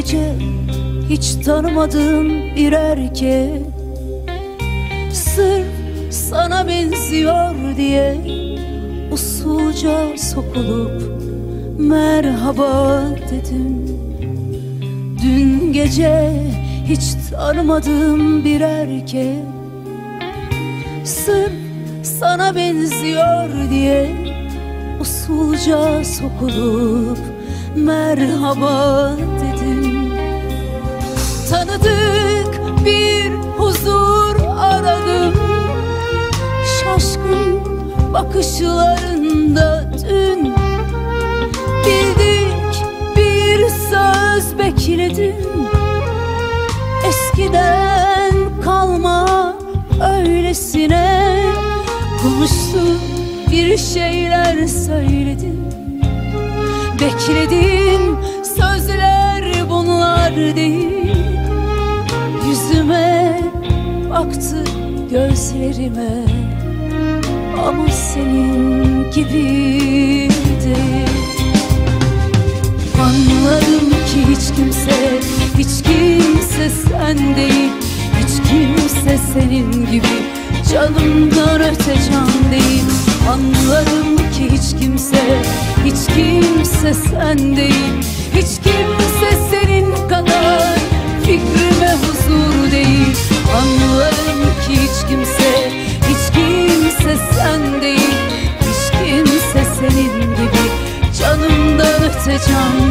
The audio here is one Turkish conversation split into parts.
gece hiç tanımadığım bir erkek. Sırf sana benziyor diye usulca sokulup merhaba dedim. Dün gece hiç tanımadığım bir erkek. Sırf sana benziyor diye usulca sokulup merhaba dedim Tanıdık bir huzur aradım. Şaşkın bakışlarında dün Bildik bir söz bekledim Eskiden kalma öylesine Konuştu bir şeyler söyledim Bekledim sözler bunlar değil baktı gözlerime. Ama senin gibi değil Anladım ki hiç kimse, hiç kimse sen değil Hiç kimse senin gibi canımdan öte can değil. Anladım ki hiç kimse, hiç kimse sen değil Hiç kimse canımdan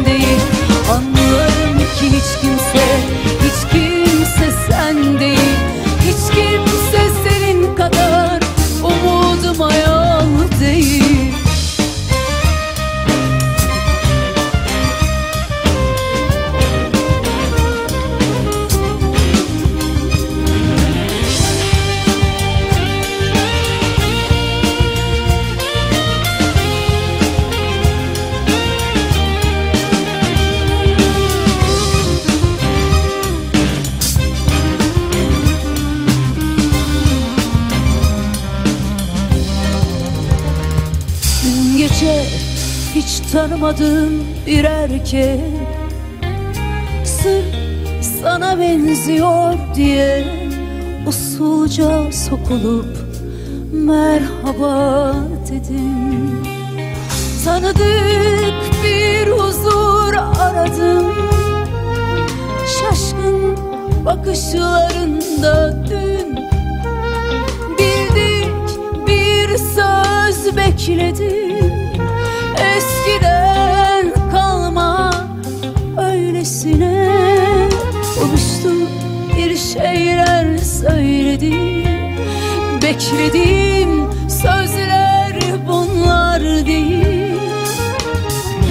Gece hiç tanımadığım bir erkek. Sırf sana benziyor diye Usulca sokulup merhaba dedim. Tanıdık bir huzur aradım. Şaşkın bakışlarında dün Bildik bir söz bekledim söyledim Beklediğim sözler bunlar değil.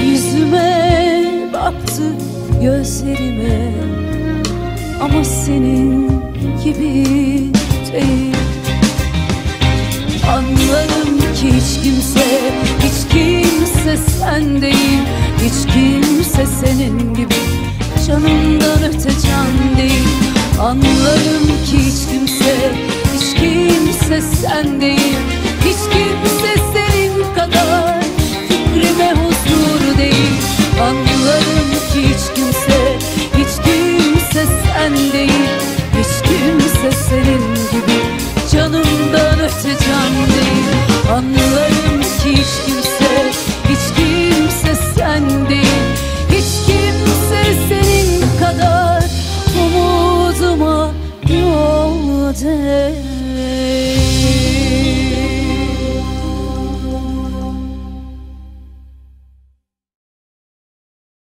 Yüzüme baktı gözlerime Ama senin gibi değil. Anlarım ki hiç kimse, hiç kimse sen değil Hiç kimse senin gibi. Canımdan öte can değil. Anlarım ki hiç kimse, sen değil Hiç kimse senin kadar fikrime huzur değil. Anlarım ki hiç kimse, hiç kimse sen değil Hiç kimse senin gibi canımdan öte can değil. Anlarım ki hiç kimse, hiç kimse sen değil Hiç kimse senin kadar umuduma yol değil